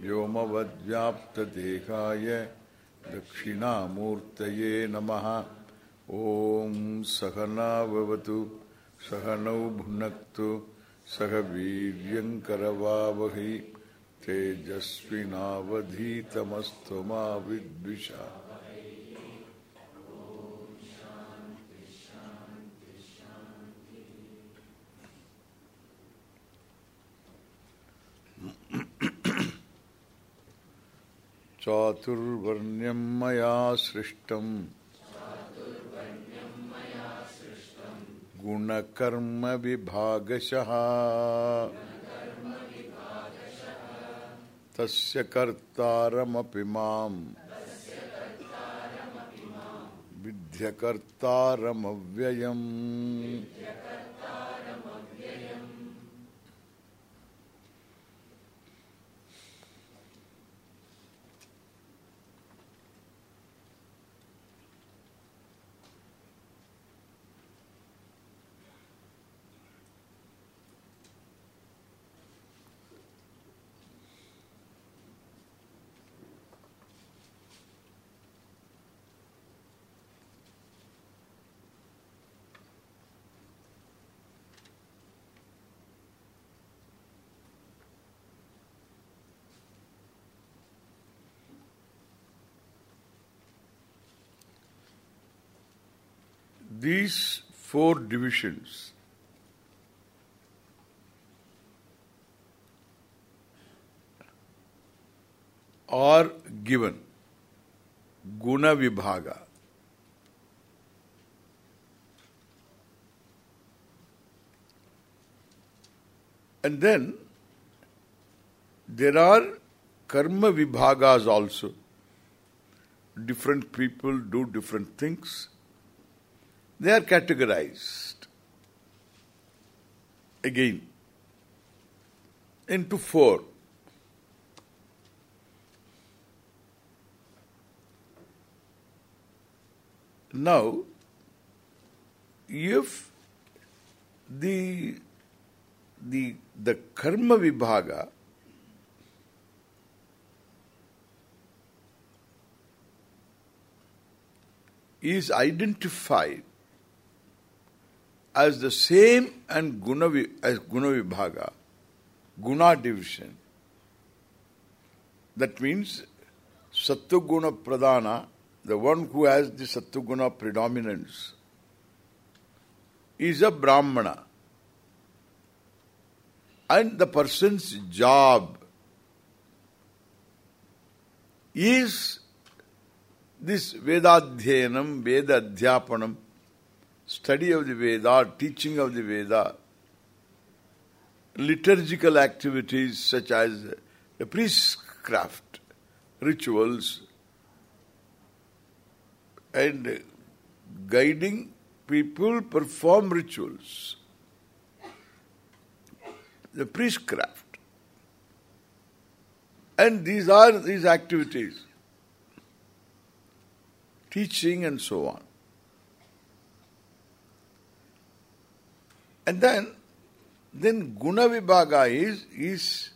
व्योमवद्व्याप्तदेहाय दक्षिणामूर्तये नमः। ॐ सहनाववतु सहनौ भुनक्तु सह वीर्यङ्करवावहै तेजस्विनावधीतमस्तु मा विद्विषा चातुर्वर्ण्यं मया सृष्टम्। गुणकर्मविभागशः। तस्य कर्तारमपि माम्। विद्यकर्तारमव्ययम्। These four divisions are given guna vibhaga. And then there are karma vibhagas also. Different people do different things. They are categorized again into four. Now, if the the the karma vibhaga is identified as the same and guna as guna vibhaga, guna division. That means sattva pradhana, the one who has the sattva predominance, is a brahmana. And the person's job is this Vedadhyayanam, Veda Adhyapanam, study of the Veda, teaching of the Veda, liturgical activities such as the priestcraft, rituals, and guiding people perform rituals. The priestcraft. And these are these activities. Teaching and so on. And then, then guna vibhaga is, is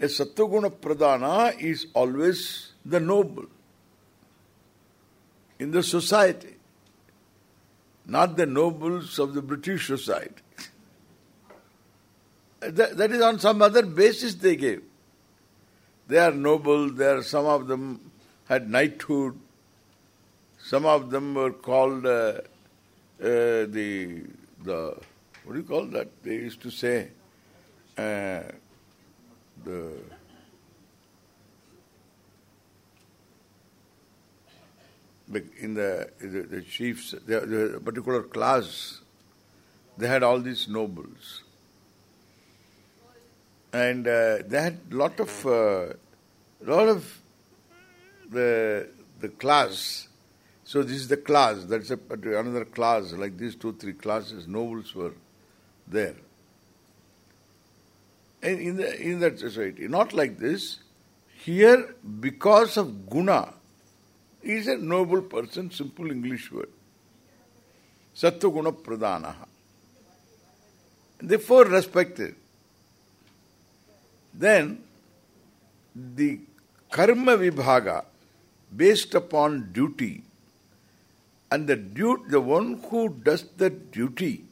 a sattva pradhana is always the noble in the society, not the nobles of the British society. that, that is on some other basis they gave. They are noble, they are, some of them had knighthood, some of them were called uh, uh, the the what do you call that? They used to say uh, the in the the, the chiefs, the, the particular class, they had all these nobles, and uh, they had lot of uh, lot of the the class. So this is the class. That's a, another class. Like these two, three classes, nobles were there. In the in that society, not like this. Here, because of guna, is a noble person. Simple English word. Sattva guna pradhanaha. Therefore respected. Then the karma vibhaga based upon duty and the duty, the one who does the duty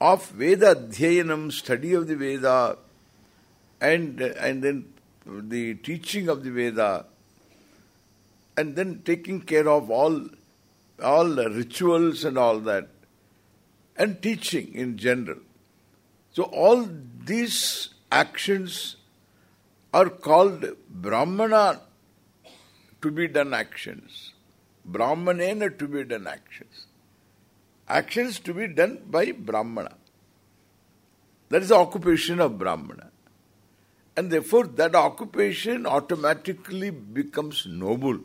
of Veda Adhyayanam, study of the Veda and and then the teaching of the Veda and then taking care of all all the rituals and all that and teaching in general. So all these actions are called Brahmana to be done actions. Brahmanena to be done actions. Actions to be done by Brahmana. That is the occupation of Brahmana. And therefore that occupation automatically becomes noble.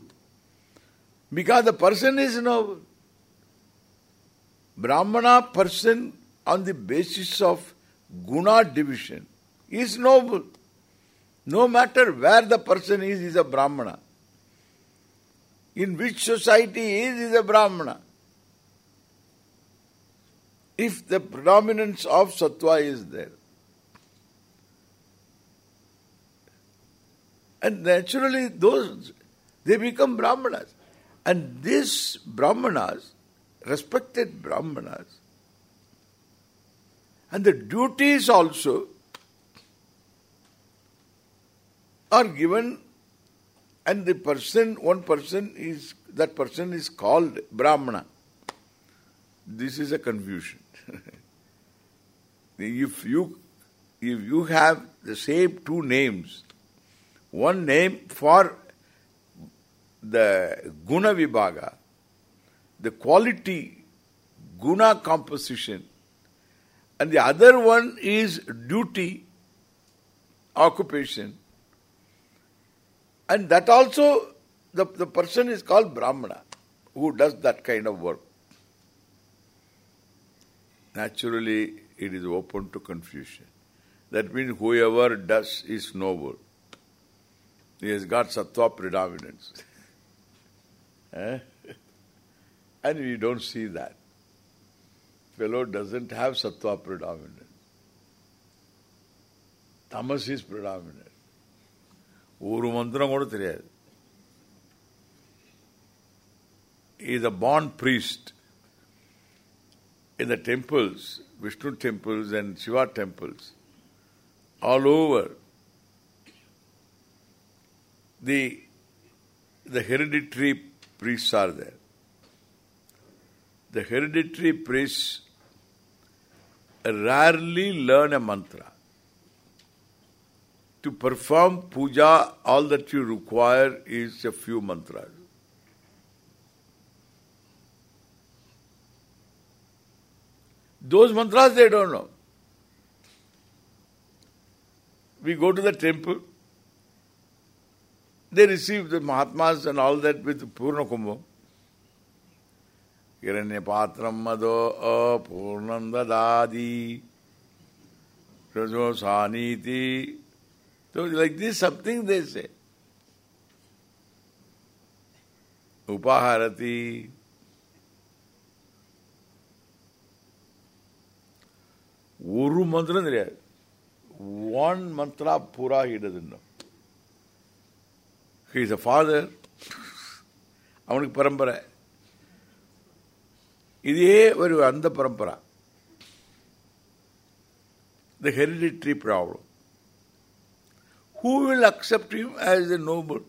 Because the person is noble. Brahmana person on the basis of guna division is noble. No matter where the person is, is a Brahmana. In which society he is, is a Brahmana. If the predominance of sattva is there. And naturally those, they become Brahmanas. And these Brahmanas respected Brahmanas. And the duties also are given and the person, one person is, that person is called Brahmana. This is a confusion. if you if you have the same two names, one name for the guna vibhaga, the quality, guna composition, and the other one is duty, occupation. And that also, the, the person is called Brahmana, who does that kind of work Naturally, it is open to confusion. That means whoever does is noble. He has got sattva predominance. eh? And we don't see that. Fellow doesn't have sattva predominant. Tamas is predominant. ஒரு மந்திரம் கூட தெரியாது is a born priest in the temples, Vishnu temples and Shiva temples, all over. The the hereditary priests are there the hereditary priests rarely learn a mantra. To perform puja, all that you require is a few mantras. Those mantras they don't know. We go to the temple, they receive the Mahatmas and all that with Purna Kumbha. हिरण्यपात्रम मदो अपूर्णम ददादी रजो सानीति So like this something they say. Upaharati. ஒரு மந்திரம் தெரியாது one Mantra பூரா he doesn't know. He is father. அவனுக்கு பரம்பரை இதே ஒரு அந்த பரம்பரா the hereditary problem. Who will accept him as a noble?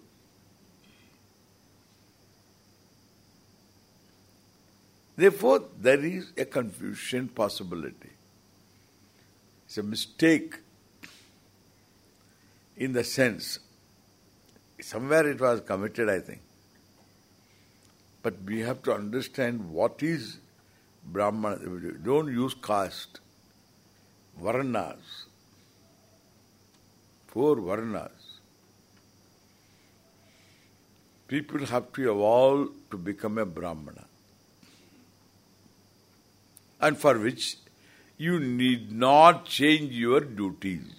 Therefore, there is a confusion possibility. It's a mistake in the sense, somewhere it was committed, I think. But we have to understand what is Brahmana. Don't use caste. Varnas. Four Varnas. people have to evolve to become a Brahmana. And for which you need not change your duties.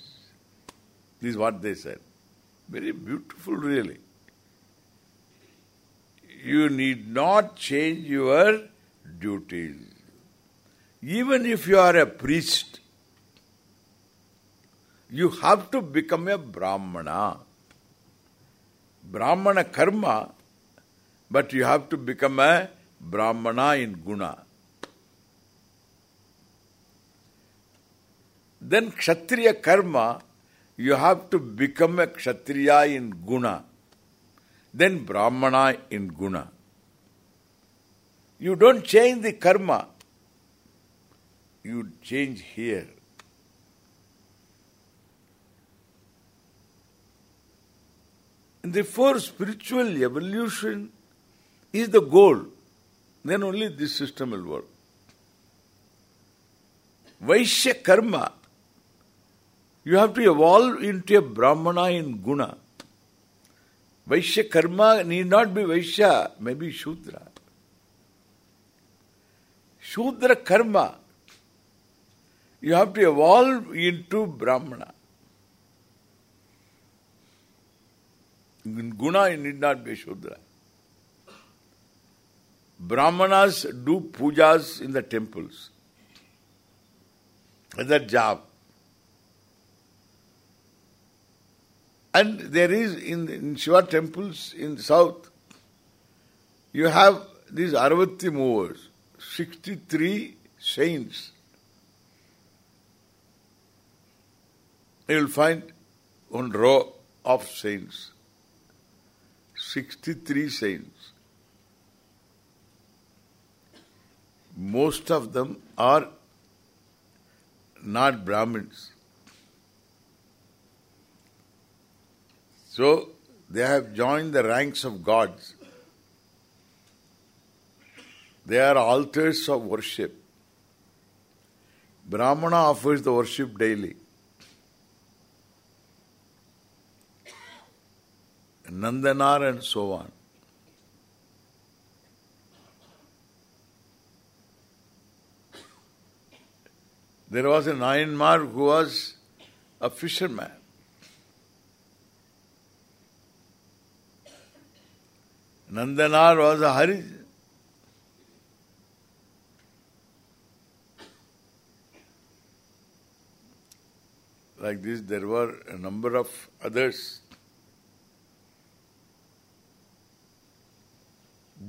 This is what they said. Very beautiful really. You need not change your duties. Even if you are a priest, you have to become a Brahmana. Brahmana karma, but you have to become a Brahmana in guna. Then Kshatriya karma, you have to become a Kshatriya in guna. Then Brahmana in guna. You don't change the karma. You change here. And therefore spiritual evolution is the goal. Then only this system will work. Vaishya karma, you have to evolve into a Brahmana in guna. Vaishya karma need not be Vaishya, maybe Shudra. Shudra karma, you have to evolve into Brahmana. In guna, you need not be Shudra. Brahmanas do pujas in the temples. That's job. And there is in, in Shiva temples in the south, you have these Arubathu Moovar, 63 saints. You will find one row of saints. 63 saints. Most of them are not Brahmins. So, they have joined the ranks of gods. They are altars of worship. Brahmana offers the worship daily. Nandanar and so on. There was a Nayanmar who was a fisherman. Nandanar was a Harijan. Like this, there were a number of others.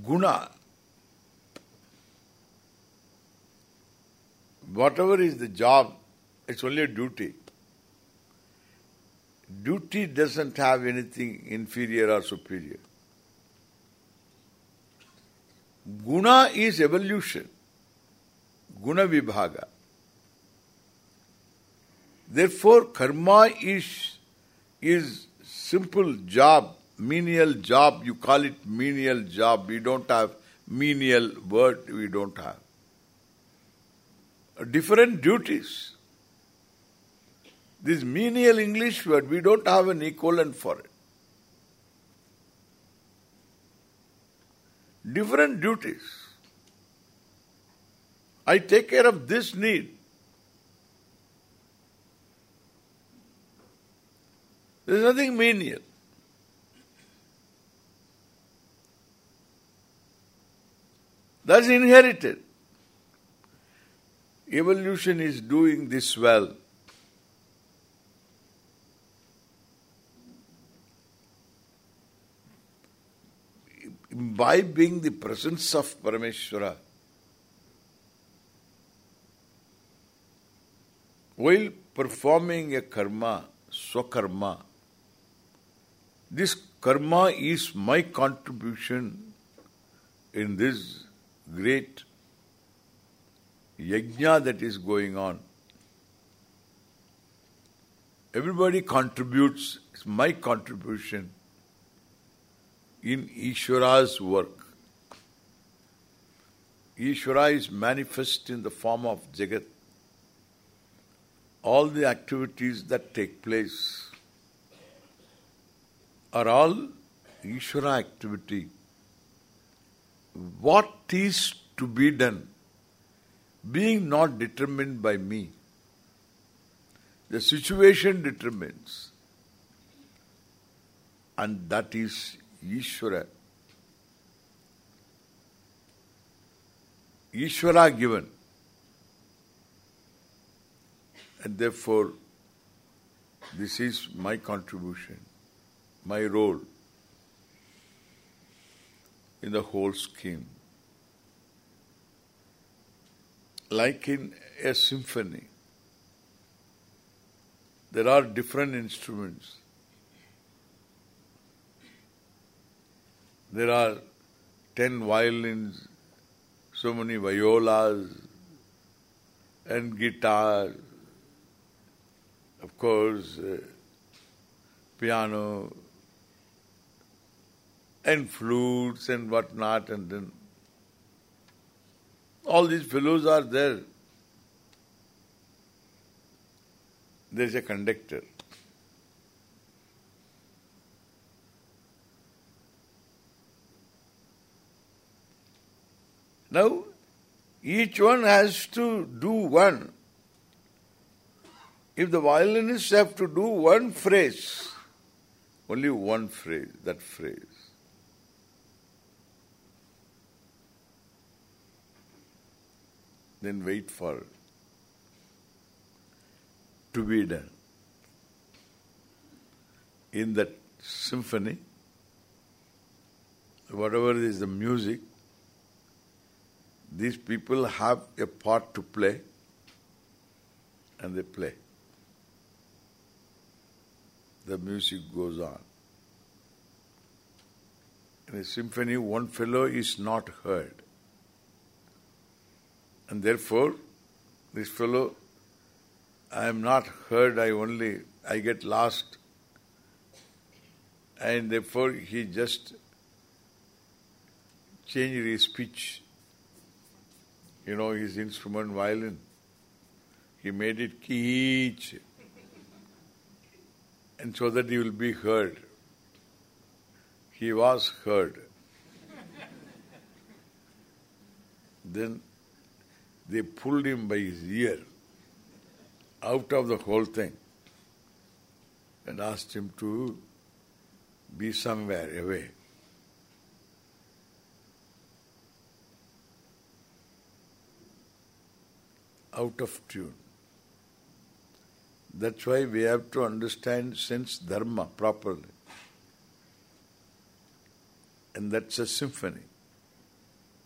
Guna. Whatever is the job, it's only a duty. Duty doesn't have anything inferior or superior. Guna is evolution. Guna vibhaga. Therefore, karma is is simple job, menial job. You call it menial job. We don't have menial word. We don't have different duties. This menial English word, we don't have an equivalent for it. Different duties. I take care of this need. There is nothing menial. That's inherited. Evolution is doing this well. Imbibing the presence of Parameshwara while performing a karma, swakarma, this karma is my contribution in this great yajna that is going on. Everybody contributes, it's my contribution in Ishvara's work. Ishvara is manifest in the form of Jagat. All the activities that take place are all Ishvara activity, what is to be done, being not determined by me. The situation determines. And that is Ishvara. Ishvara given. And therefore, this is my contribution, my role in the whole scheme. Like in a symphony, there are different instruments. There are ten violins, so many violas, and guitars, of course, uh, piano, and flutes and whatnot, and then all these fellows are there. There is a conductor. Now, each one has to do one. If the violinists have to do one phrase, only one phrase, that phrase. Then wait for to be done. In that symphony, whatever is the music, these people have a part to play and they play. The music goes on. In a symphony, one fellow is not heard. And therefore, this fellow, I am not heard, I only, I get lost. And therefore, he just changed his speech you know, his instrument violin. He made it keech. And so that he will be heard. He was heard. then they pulled him by his ear out of the whole thing and asked him to be somewhere away. Out of tune. That's why we have to understand svadharma properly. And that's a symphony.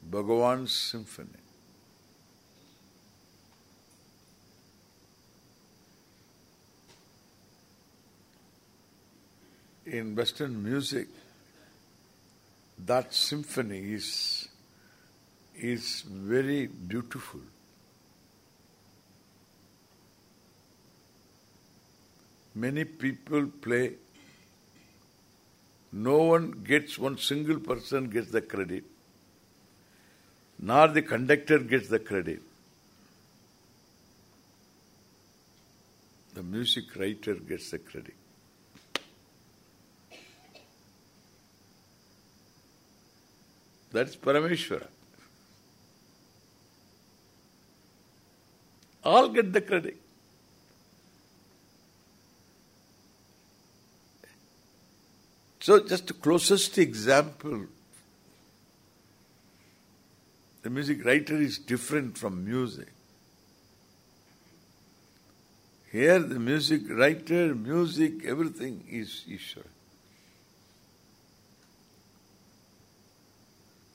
Bhagavan's symphony. In Western music, that symphony is is very beautiful. Many people play, no one gets, one single person gets the credit, nor the conductor gets the credit. The music writer gets the credit. That's Parameshwara. All get the credit. So just the closest example, the music writer is different from music. Here the music writer, music, everything is Ishvara.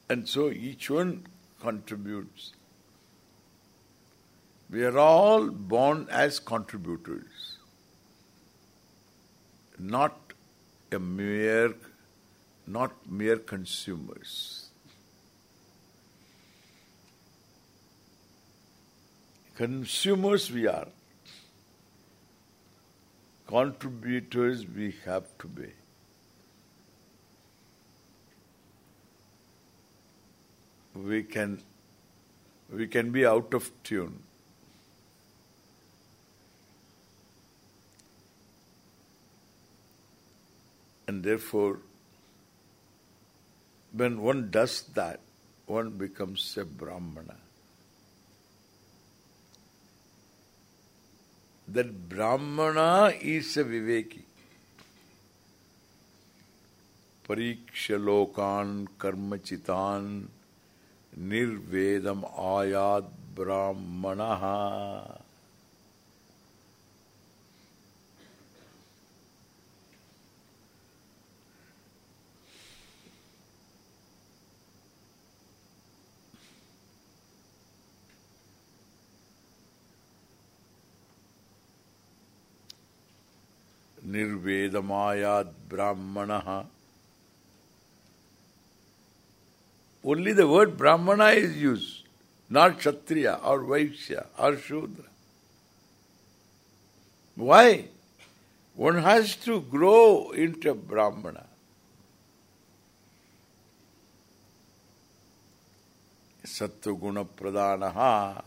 And so each one contributes. We are all born as contributors, not a mere, not mere consumers. Consumers we are. Contributors we have to be. We can we can be out of tune. And therefore, when one does that, one becomes a Brahmana. That Brahmana is a Viveki. Parikshalokan karmachitan nirvedam ayat brahmanaha. Nirvedamayat Brahmanaha. Only the word Brahmana is used, not Kshatriya or Vaishya or Shudra. Why? One has to grow into Brahmana. Sattva pradanaha.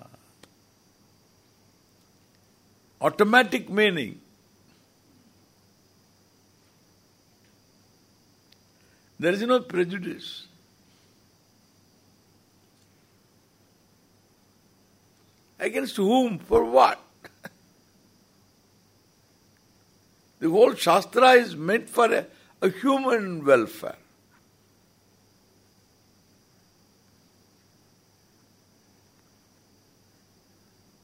Automatic meaning. There is no prejudice. Against whom? For what? the whole Shastra is meant for a, a human welfare.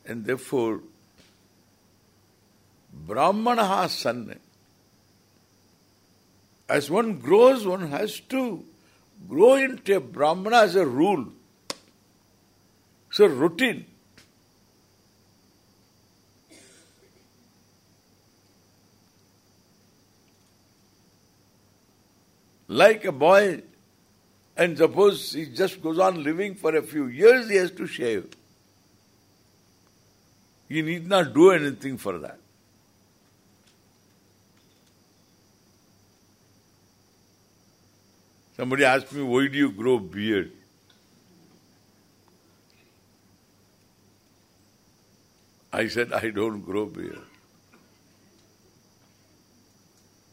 And therefore, Brahmana son as one grows, one has to grow into a Brahmana as a rule. It's a routine. Like a boy, and suppose he just goes on living for a few years, he has to shave. He need not do anything for that. Somebody asked me, why do you grow beard? I said, I don't grow beard.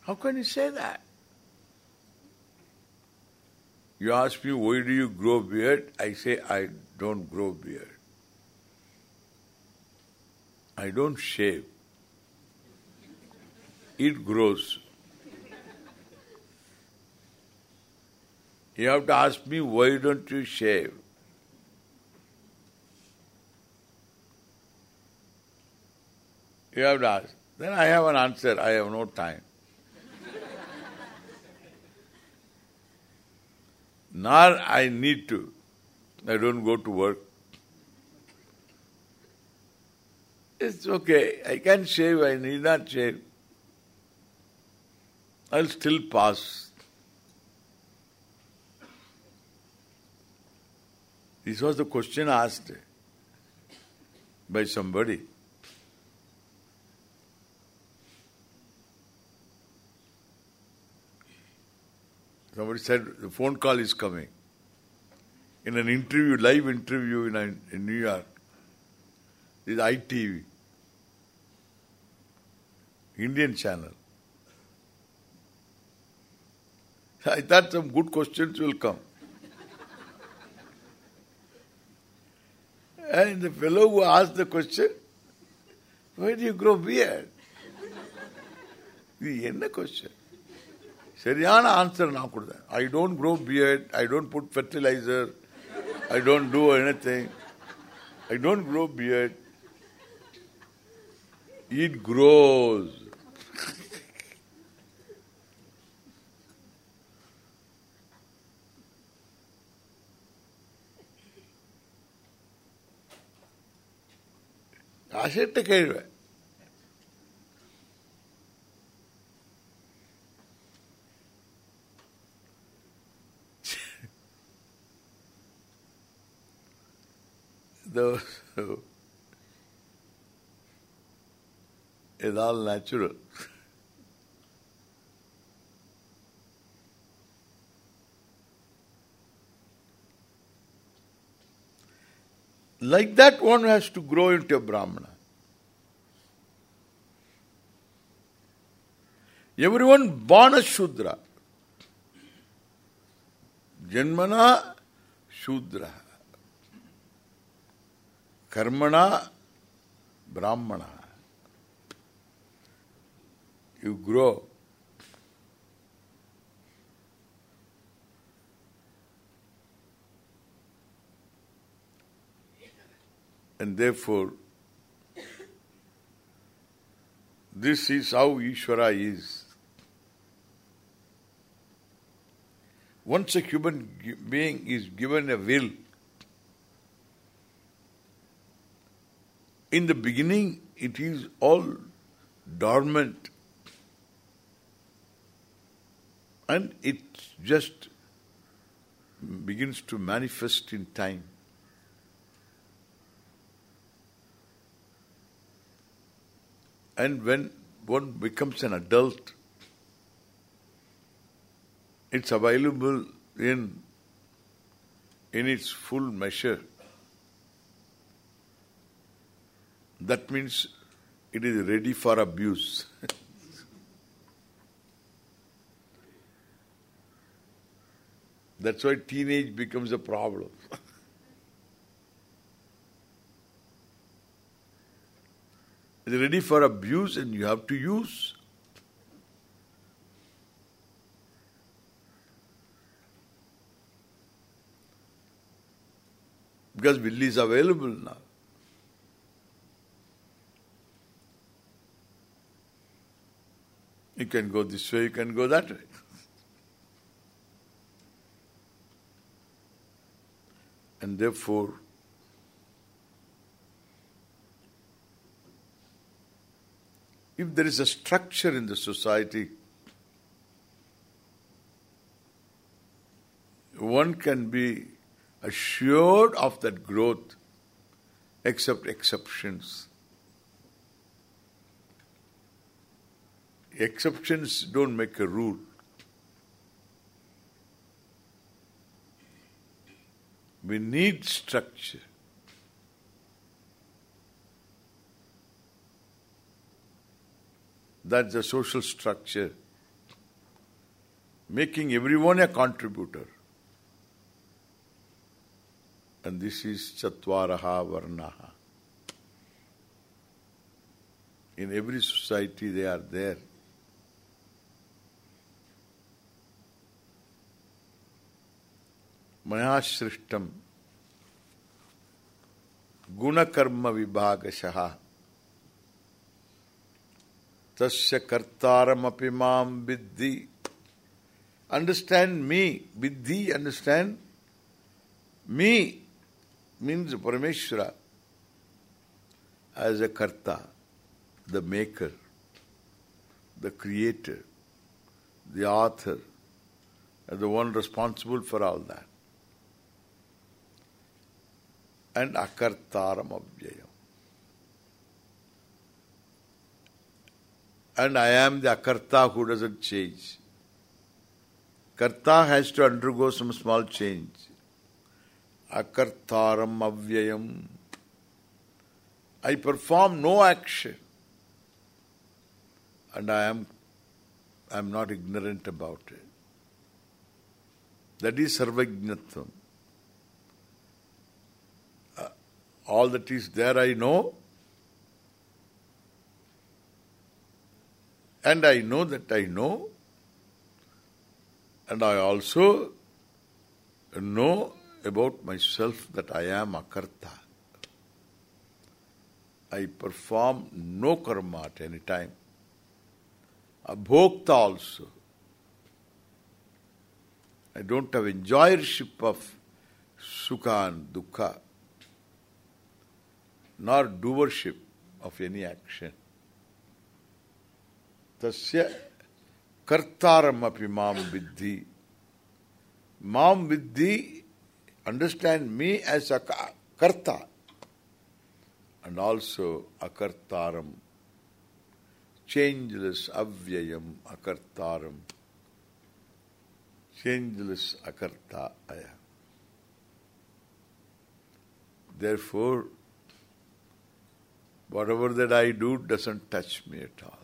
How can you say that? You ask me, why do you grow beard? I say, I don't grow beard. I don't shave. It grows. You have to ask me, why don't you shave? You have to ask. Then I have an answer. I have no time. Nor I need to. I don't go to work. It's okay. I can shave. I need not shave. I'll still pass. This was the question asked by somebody. Somebody said the phone call is coming. In an interview, live interview in, a, in New York, this ITV, Indian channel. I thought some good questions will come. And the fellow who asked the question, why do you grow beard? இது என்ன question சரியான answer நான் கொடுத்தேன் I don't grow beard I don't put fertiliser I don't do any thing I don't grow beard it cross ಕಾಸಿಟ್ಟು it. those who is all natural. Like that one has to grow into a Brahmana. Everyone born a Shudra. Janmana Shudra. Karmana Brahmana. You grow. And therefore, this is how Ishvara is. Once a human being is given a will, in the beginning it is all dormant and it just begins to manifest in time. And when one becomes an adult, it's available in in its full measure. That means it is ready for abuse. That's why teenage becomes a problem. ready for abuse and you have to use. Because will is available now. You can go this way, you can go that way. and therefore if there is a structure in the society one can be assured of that growth except exceptions. Exceptions don't make a rule. We need structure. That's the social structure. Making everyone a contributor. And this is Chatvaraha Varnaha. In every society they are there. Mayashrishtam Gunakarma Vibhagashaha तस्य कर्तारमपि माम विद्धि understand me viddhi understand me means Parameshwara as a karta, the maker, the creator, the author, and the one responsible for all that. And akartaram avyayam. And I am the akarta who doesn't change. Karta has to undergo some small change akartaram avyayam. I perform no action. And I am I am not ignorant about it. That is sarvajnatvam. Uh, all that is there I know. And I know that I know. And I also know about myself that I am a karta. I perform no karma at any time. A bhokta also. I don't have enjoyership of sukha and dukkha, nor doership of any action. Tasya kartaram api mam viddhi. Mam viddhi understand me as a karta and also akartaram, changeless avyayam akartaram, changeless akarta aya. Therefore, whatever that I do doesn't touch me at all.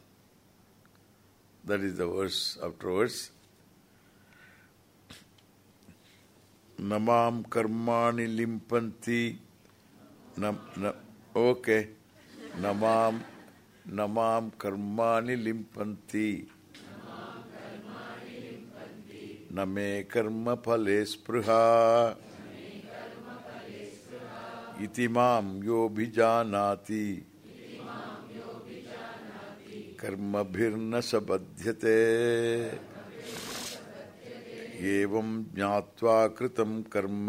That is the verse after verse. Namam karmani limpanti. Nam, na, okay. Namam, namam karmani limpanti. Name karma phale spruha. Iti mam yo bhijanati. Karma bhirna sabadhyate. एवं ज्ञात्वा कृतं कर्म।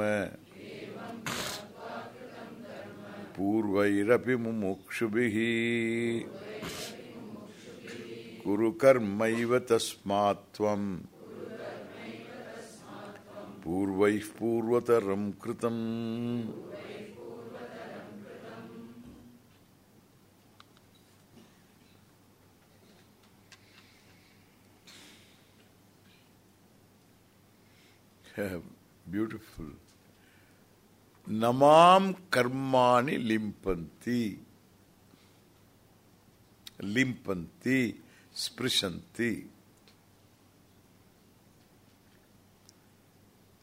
पूर्वैरपि मुमुक्षुभिः। कुरु कर्मैव तस्मात् त्वम् पूर्वैः पूर्वतरं कृतम्। Beautiful. Namam karmani limpanti. Limpanti, sprishanti.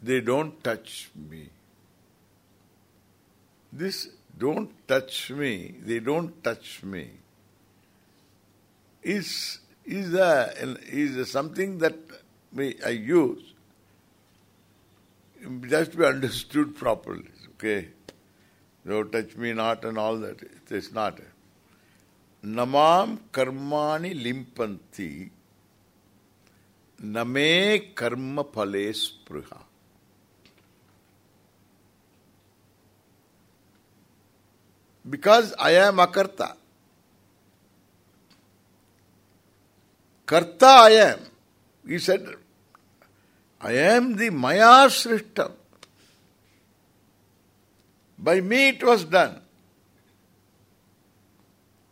They don't touch me. This don't touch me, they don't touch me is is a is a something that I use to be understood properly. Okay. No touch me not and all that. It is not. Namam karmani limpanti name karma phale. Because I am akarta. Karta I am. He said, I am the Maya Srishtam. By me it was done.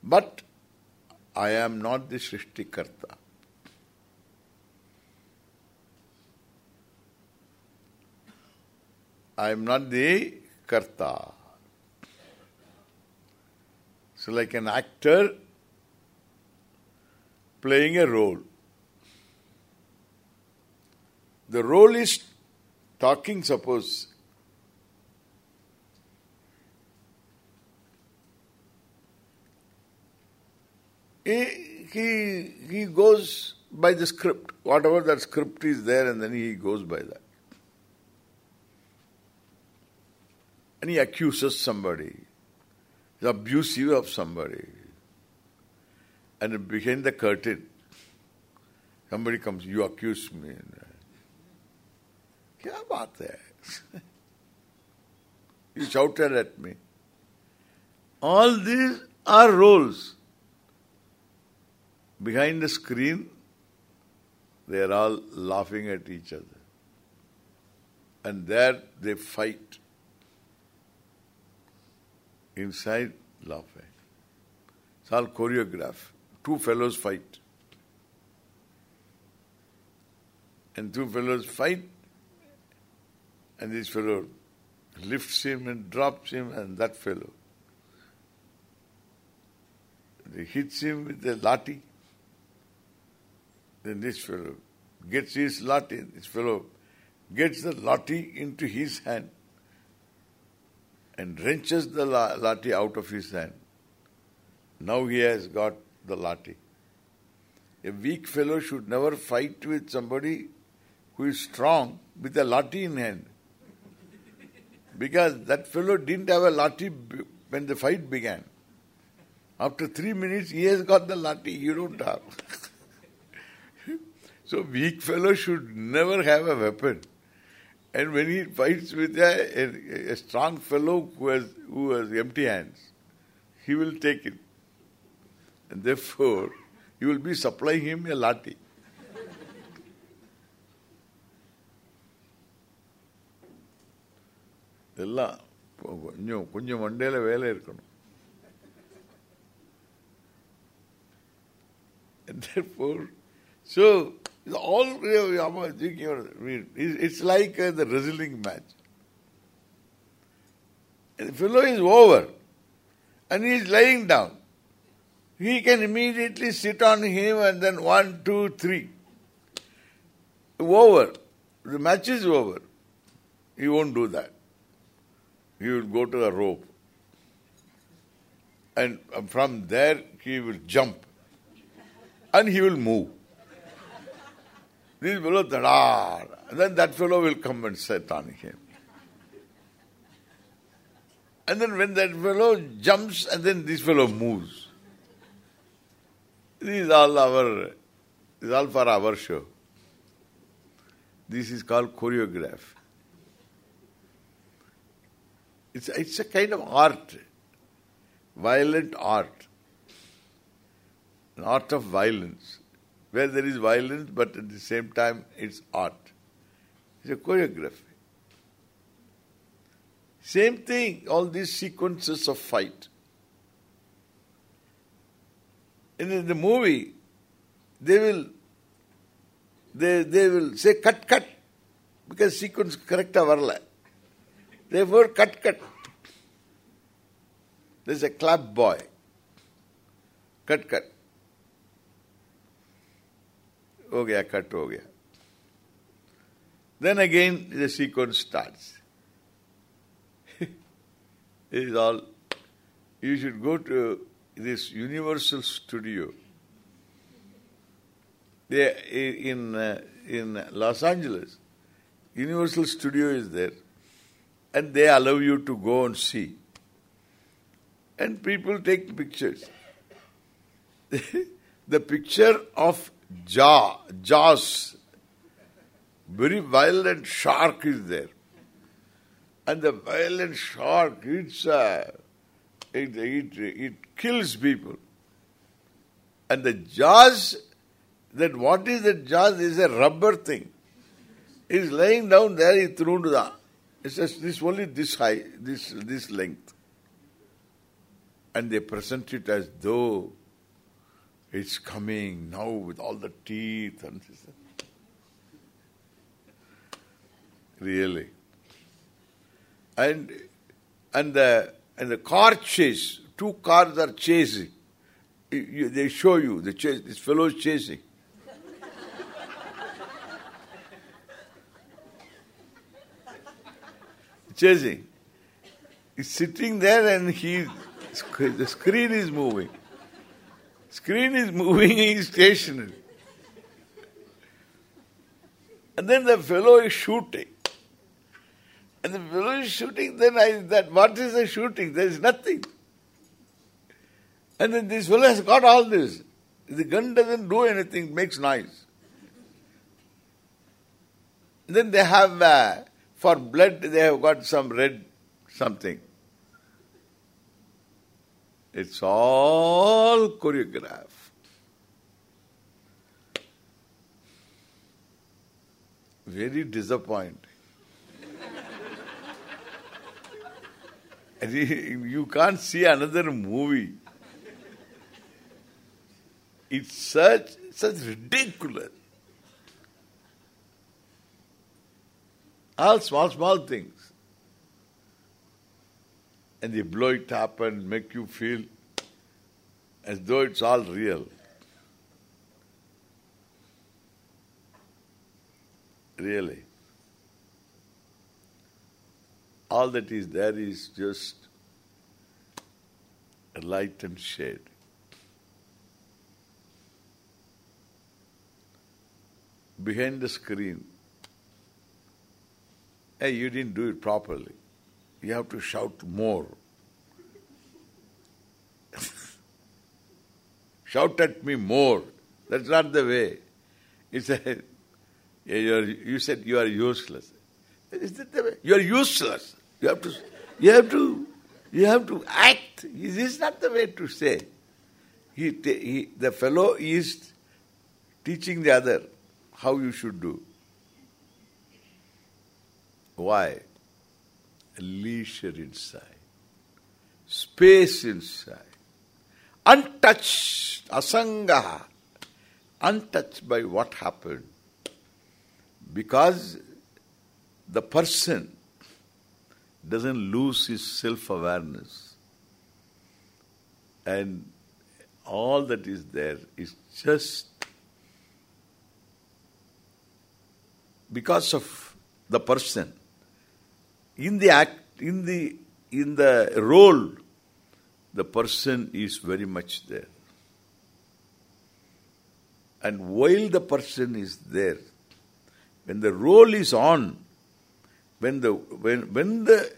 But I am not the Srishtikarta. I am not the Karta. So like an actor playing a role. The role is talking, suppose. He, he, he goes by the script. Whatever that script is there and then he goes by that. And he accuses somebody. He's abusive of somebody. And behind the curtain, somebody comes, you accuse me. Kya baat hai? he shouted at me. All these are roles. Behind the screen, they are all laughing at each other. And there they fight. Inside, laughing. It's all choreographed. Two fellows fight. And two fellows fight and this fellow lifts him and drops him and that fellow he hits him with a lathi. Then this fellow gets his lathi. This fellow gets the lathi into his hand and wrenches the lathi out of his hand. Now he has got the lathi. A weak fellow should never fight with somebody who is strong with a lathi in hand. Because that fellow didn't have a lathi when the fight began. After three minutes, he has got the lathi, you don't have. so weak fellow should never have a weapon. And when he fights with a, a, a strong fellow who has, who has empty hands, he will take it. And therefore, you will be supplying him a lathi. இதெல்லாம் கொஞ்சம் கொஞ்சம் மண்டையில வேலை இருக்கணும் And therefore, so all it's like uh, the wrestling match. The fellow is over and he is lying down. He can immediately sit on him and then one, two, three. Over. The match is over. He won't do that. He will go to a rope. And from there he will jump. And he will move. This fellow, tada, and then that fellow will come and sit on him. And then when that fellow jumps and then this fellow moves. This is all our, this is all for our show. This is called choreograph. It's, it's a kind of art, violent art, an art of violence, where there is violence but at the same time it's art. It's a choreography. Same thing, all these sequences of fight. And in the movie, they will they they will say cut cut because sequence correct varla. Therefore, cut, cut. There's a club boy. Cut, cut. Ho gaya, cut ho gaya. Then again, the sequence starts. is all. You should go to this Universal Studio. They in in uh, Los Angeles, Universal Studio is there and they allow you to go and see. And people take pictures. the picture of jaw, jaws, very violent shark is there. And the violent shark, it's uh, it, it, it kills people. And the jaws, that what is the jaws is a rubber thing. Is laying down there, he thrown to the, it's just this only this high, this this length. And they present it as though it's coming now with all the teeth and this. Really. And and the and the car chase, two cars are chasing. You, they show you the chase. This fellow is chasing. Chasing. He's sitting there and he the screen is moving. Screen is moving, he is stationary. And then the fellow is shooting. And the fellow is shooting, then I that what is the shooting? There is nothing. And then this fellow has got all this. The gun doesn't do anything, makes noise. Then they have, uh, for blood, they have got some red something. It's all choreograph. Very disappointing. you can't see another movie. It's such such ridiculous. All small, small things. And they blow it up and make you feel as though it's all real. Really all that is there is just a light and shade. Behind the screen, hey, you didn't do it properly. You have to shout more. shout at me more. That's not the way. He said, you said you are useless. Is that the way? You are useless. You have to, you have to, you have to act. This is not the way to say. He, he, the fellow is teaching the other how you should do. Why? Leisure inside. Space inside. Untouched. Asanga. Untouched by what happened. Because the person doesn't lose his self-awareness. And all that is there is just because of the person, in the act, in the in the role, the person is very much there. And while the person is there, when the role is on, when the when when the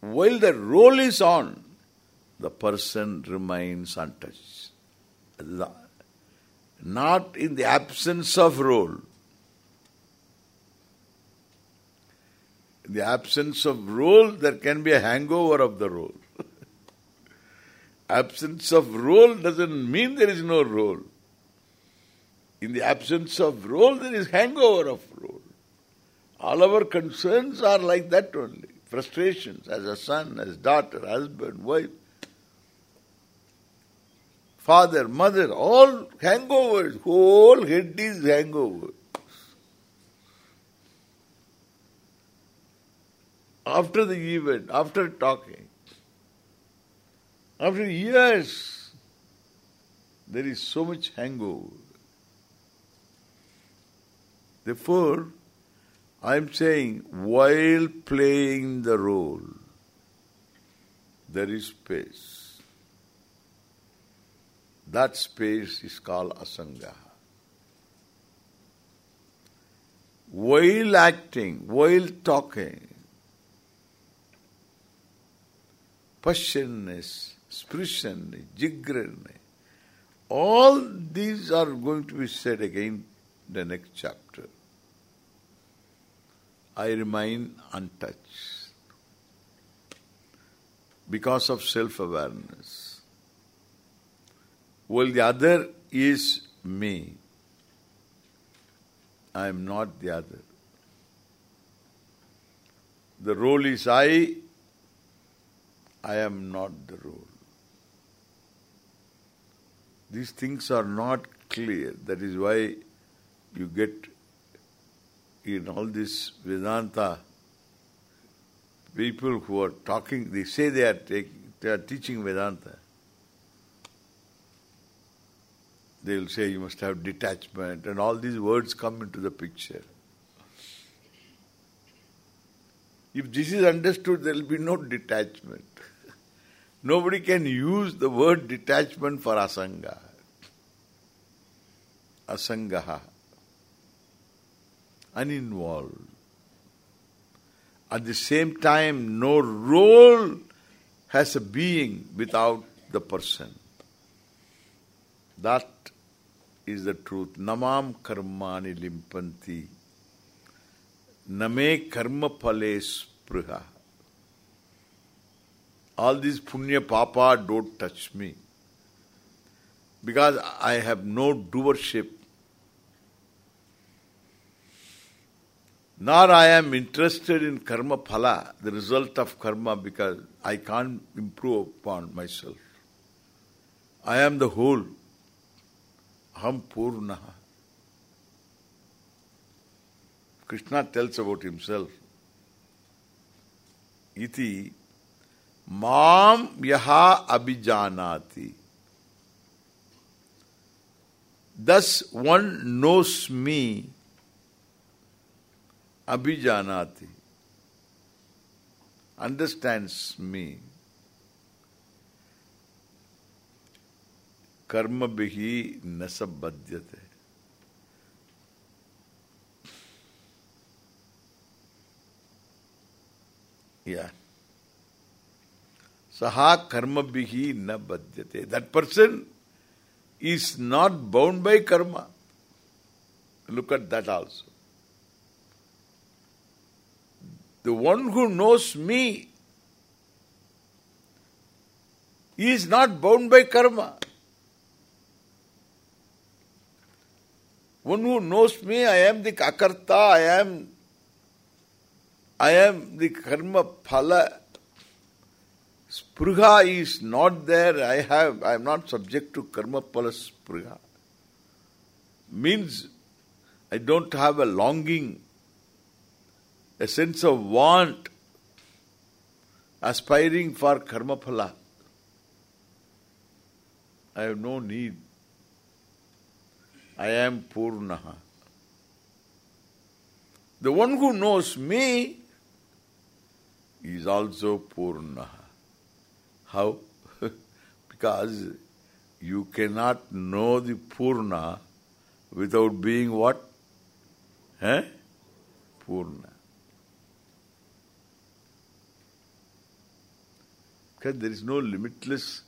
while the role is on, the person remains untouched. Not in the absence of role. The absence of role, there can be a hangover of the role. absence of role doesn't mean there is no role. In the absence of role, there is hangover of role. All our concerns are like that only. Frustrations as a son, as daughter, husband, wife, father, mother, all hangovers. Whole head is hangover. After the event, after talking, after years, there is so much hangover. Therefore, I am saying, while playing the role, there is space. That space is called asanga. While acting, while talking, passionless, sprishan, jigran, all these are going to be said again in the next chapter. I remain untouched because of self-awareness. While the other is me, I am not the other. The role is I, I am not the role. These things are not clear. That is why you get in all this Vedanta, people who are talking, they say they are, taking, they are teaching Vedanta. They will say you must have detachment and all these words come into the picture. If this is understood, there will be no detachment. Nobody can use the word detachment for asanga. Asangaha uninvolved. At the same time, no role has a being without the person. That is the truth. Namam karmani limpanti. Name karma phale spruha. All these punya papa don't touch me. Because I have no doership Nor I am interested in karma phala, the result of karma, because I can't improve upon myself. I am the whole. Aham Purnaha. Krishna tells about himself. Iti Mam yaha abhijanati. Thus one knows me abhijanati, understands me, karma bihi nasabbadyate. Yeah. Saha karma bihi na badyate. That person is not bound by karma. Look at that also. The one who knows me is not bound by karma. One who knows me, I am the akarta, I am I am the karma phala. Spruha is not there. I have I am not subject to karma phala spruha. Means I don't have a longing a sense of want, aspiring for karma phala. I have no need. I am Purnaha. The one who knows me is also Purna. How? because you cannot know the Purna without being what? Eh? Purna. Because there is no limitless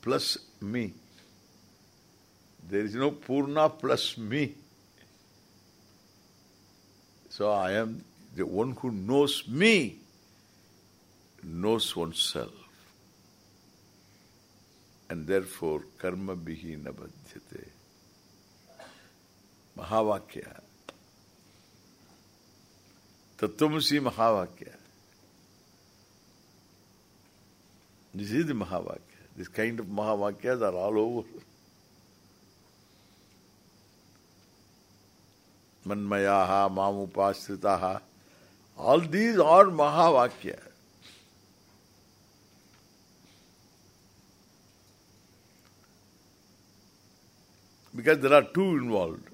plus me. There is no Purna plus me. So I am the one who knows me, knows oneself. And therefore, karma bihi nabadhyate. Mahavakya. Tattvamasi Mahavakya. This is the Mahavakya. This kind of Mahavakyas are all over. Manmayaha, Mamupasritaha. All these are Mahavakya. Because there are two involved.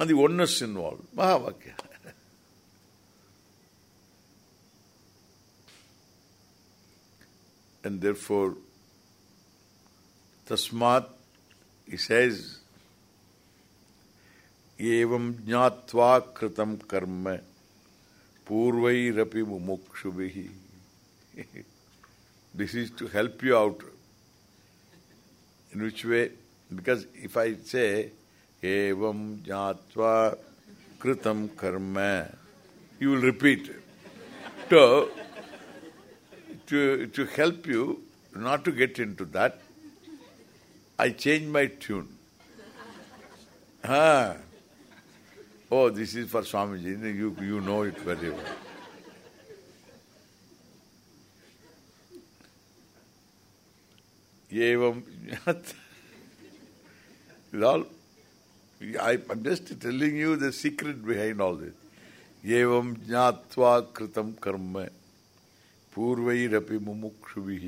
And the oneness involved. Mahavakya. and therefore, Tasmat, he says, Evam jnatva kritam karma purvairapi mumukshubihi. this is to help you out. In which way? Because if I say, Evam jnatva kritam karma, you will repeat. So, to, to help you not to get into that, I change my tune. Ah. Oh, this is for Swamiji. You, you know it very well. Evam all I, am just telling you the secret behind all this. Evam jnatva kritam karma पूर्वैरपि मुमुक्षुभिः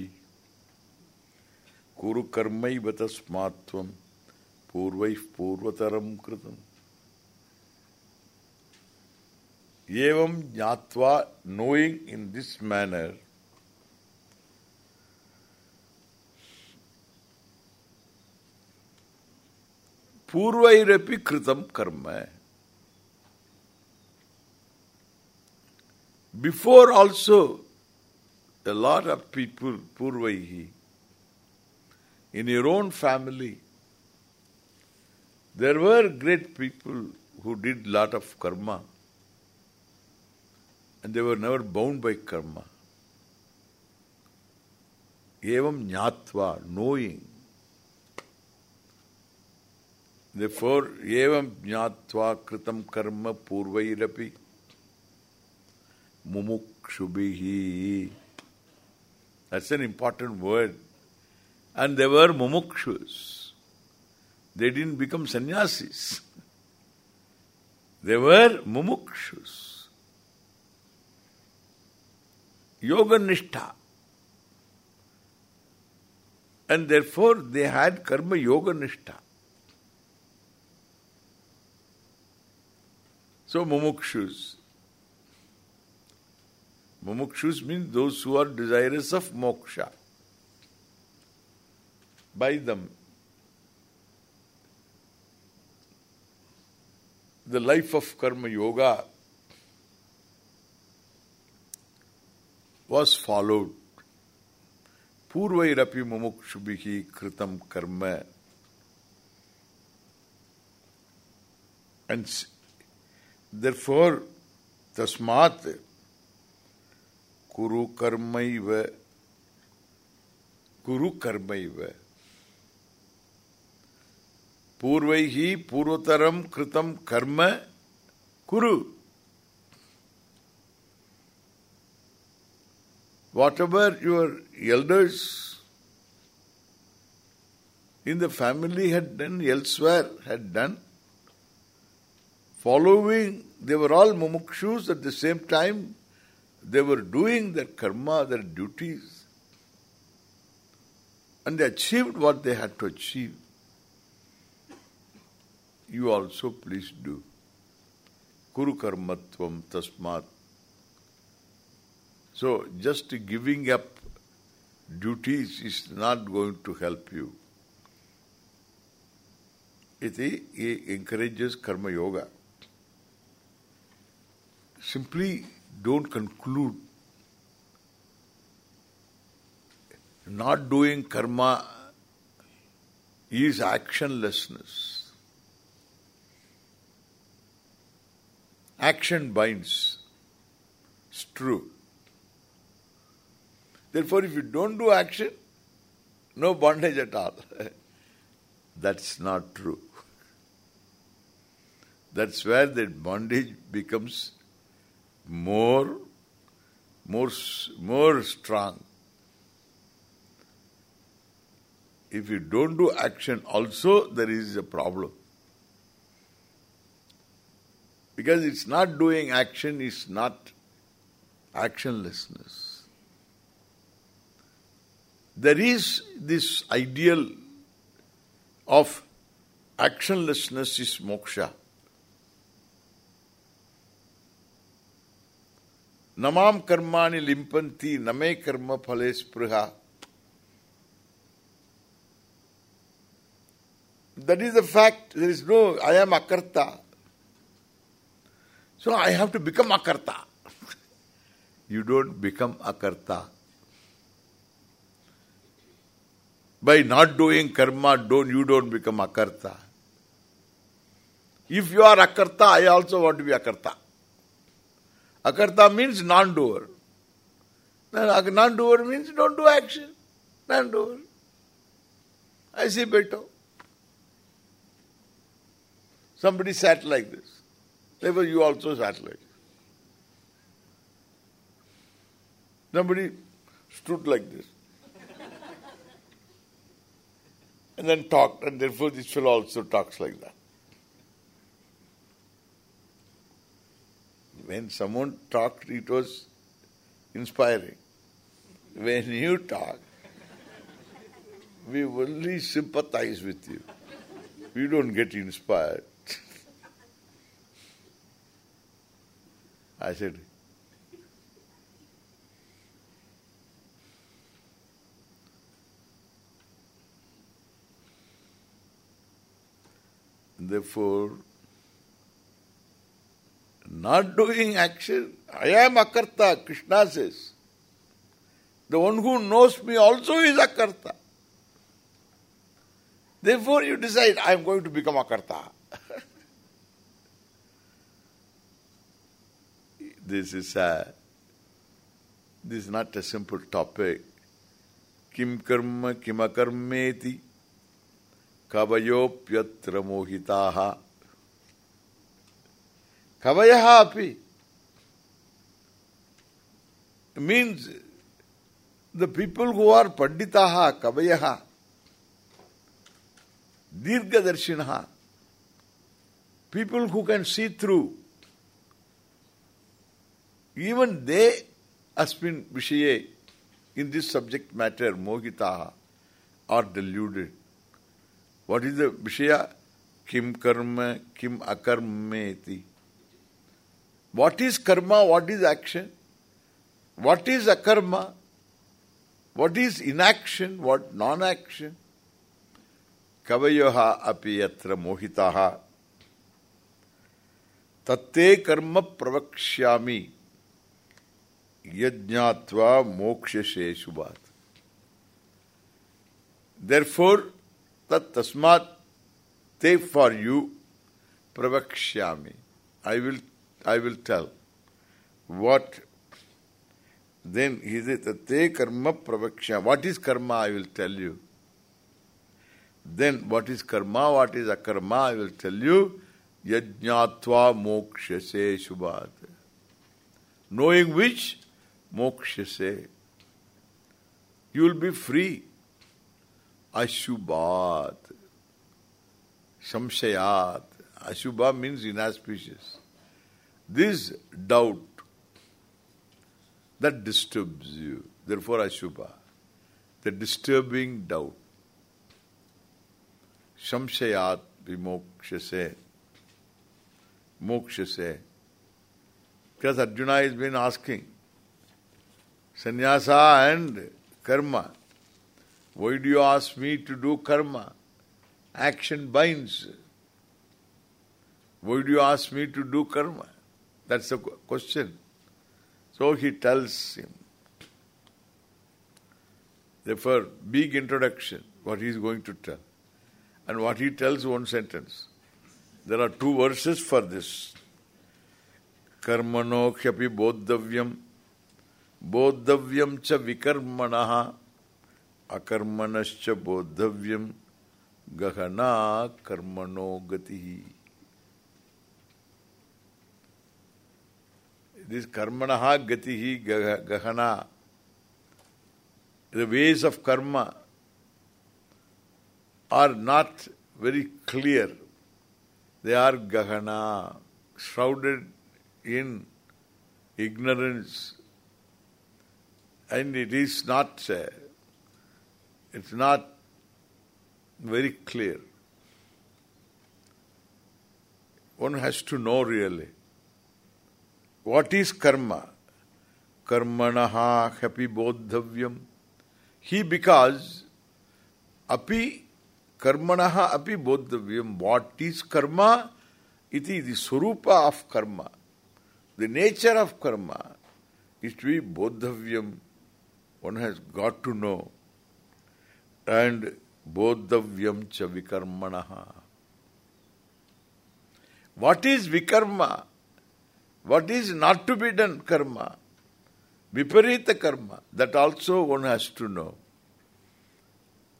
कुरु कर्मैव तस्मात्त्वम् पूर्वैः पूर्वतरं कृतम् एवं ज्ञात्वा knowing in this manner पूर्वरपि कृत कर्म। Before also a lot of people पूर्व in your own family there were great people who did lot of karma and they were never bound by karma एवं ज्ञावा knowing Therefore, evam jnatva kritam karma purvairapi mumukshubihi that's an important word. And they were mumukshus. They didn't become sannyasis. They were mumukshus. Yoga nishtha. And therefore they had karma yoga nishtha. So mumukshus. Mumukshus means those who are desirous of moksha. By them. The life of karma yoga was followed. Purvairapi mumukshubhihi kritam karma. And therefore, tasmat कुरु कर्मैव कुरु कर्मैव पूर्वैः पूर्वतरम कृतम कर्म कुरु whatever your elders in the family had done elsewhere had done following they were all mumukshus at the same time they were doing their karma, their duties, and they achieved what they had to achieve. You also please do. Kuru karmatvam tasmat So just giving up duties is not going to help you. It encourages karma yoga. Simply don't conclude not doing karma is actionlessness. Action binds. It's true. Therefore, if you don't do action, no bondage at all. That's not true. That's where the bondage becomes more, more, more strong. If you don't do action also, there is a problem. Because it's not doing action, it's not actionlessness. There is this ideal of actionlessness is moksha. Namam karmani limpanti name karma phale spriha. That is the fact. There is no, I am akarta. So I have to become akarta. you don't become akarta. By not doing karma, don't you don't become akarta. If you are akarta, I also want to be akarta. Akarta means non-doer. Non-doer means don't do action. Non-doer. I see better. Somebody sat like this. Therefore you also sat like this. Somebody stood like this. and then talked, and therefore this fellow also talks like that. When someone talked, it was inspiring. When you talk, we only sympathize with you. We don't get inspired. I said, Therefore, not doing action, I am akarta, Krishna says. The one who knows me also is akarta. Therefore you decide, I am going to become akarta. this is a, this is not a simple topic. Kim karma kim akarmeti kavayopyatra mohitaha kavayaha api means the people who are panditaha kavayaha dirgadarshinaha people who can see through even they asmin vishaye in this subject matter mohitaha are deluded what is the Vishaya? Kim karma, kim akarmeti. What is karma, what is action? What is akarma? What is inaction, what non-action? Kavayoha api yatra mohitaha. Tatte karma pravakshyami yajnatva mokshashe shubhat. Therefore, tat tasmat te for you pravakshyami. I will I will tell. What then he says te karma pravakshyami. What is karma I will tell you. Then what is karma, what is akarma I will tell you. Yajnatva mokshase shubhat. Knowing which mokshase. You will be free Ashubhat. Samshayat. Ashubha means inauspicious. This doubt that disturbs you. Therefore Ashubha. The disturbing doubt. Samshayat vimokshase. Mokshase. Because Arjuna has been asking, Sannyasa and karma. Why do you ask me to do karma? Action binds. Why do you ask me to do karma? That's the question. So he tells him. Therefore, big introduction, what he is going to tell. And what he tells one sentence. There are two verses for this. Karmano kyapi bodhavyam bodhavyam cha vikarmanaha akarmanascha bodhavyam gahana karmano gatihi. This karmanaha gatihi gahana the ways of karma are not very clear. They are gahana, shrouded in ignorance. And it is not, it's not very clear. One has to know really. What is karma? Karmanaha hyapi bodhavyam. He because api karmanaha api bodhavyam. What is karma? It is the svarupa of karma. The nature of karma is to be bodhavyam. One has got to know. And bodhavyam cha vikarmanaha. What is vikarma? What is not to be done karma? Viparita karma, that also one has to know.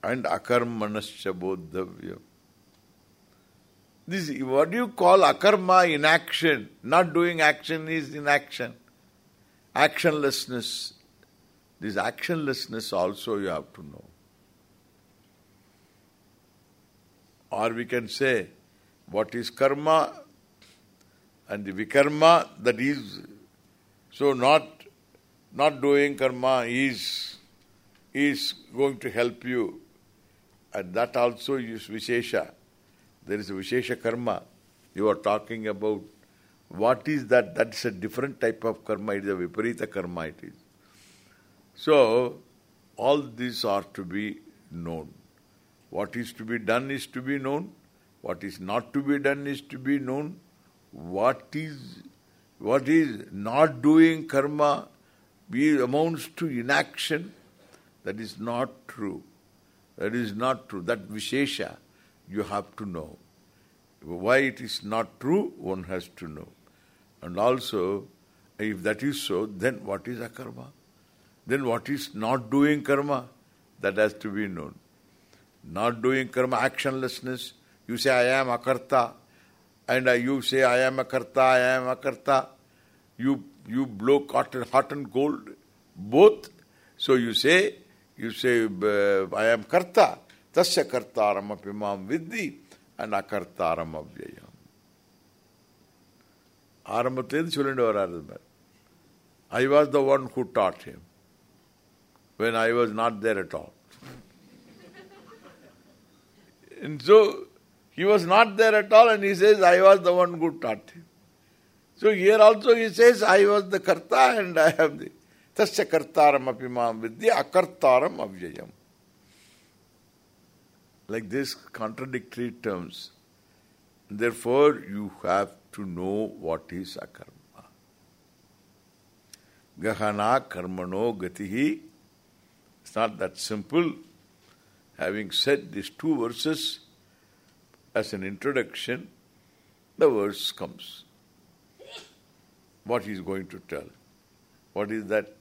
And akarmanascha bodhavya. This, what do you call akarma inaction? Not doing action is inaction. Actionlessness. This actionlessness also you have to know. Or we can say, what is karma and the vikarma that is so not not doing karma is is going to help you. And that also is Vishesha. There is a Vishesha karma. You are talking about what is that? That's a different type of karma. It is a Viparita karma it is. So, all these are to be known. What is to be done is to be known. What is not to be done is to be known. What is what is not doing karma amounts to inaction. That is not true. That is not true. That Vishesha you have to know. Why it is not true, one has to know. And also, if that is so, then what is akarma? Then what is not doing karma? That has to be known. Not doing karma, actionlessness. You say, I am akarta And you say, I am akarta, I am akarta. You you blow cotton, hot and cold, both. So you say, you say, I am karta. Tasya kartaram apimam vidhi and akartaram avyayam. ஆரம்பத்திலேருந்து சொல்லிட்டு வராரு I was the one who taught him when I was not there at all. and so he was not there at all and he says, I was the one who taught him. So here also he says, I was the karta and I have the tasya kartaram apimam vidya akartaram avyayam. Like this contradictory terms. Therefore, you have to know what is akarma. Gahana karmano gatihi. It's not that simple. Having said these two verses as an introduction, the verse comes what he is going to tell. What is that?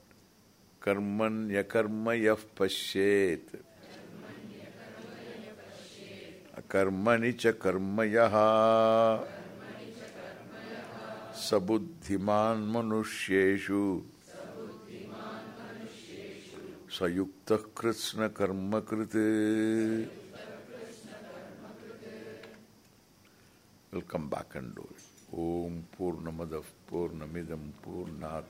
Karman yakarma yaf pashet. Karmani cha karmayaha. Sabuddhiman manusheshu. Sayukta kritsna karma krite. will come back and do it. Om Purnamadah Purnamidam Purnat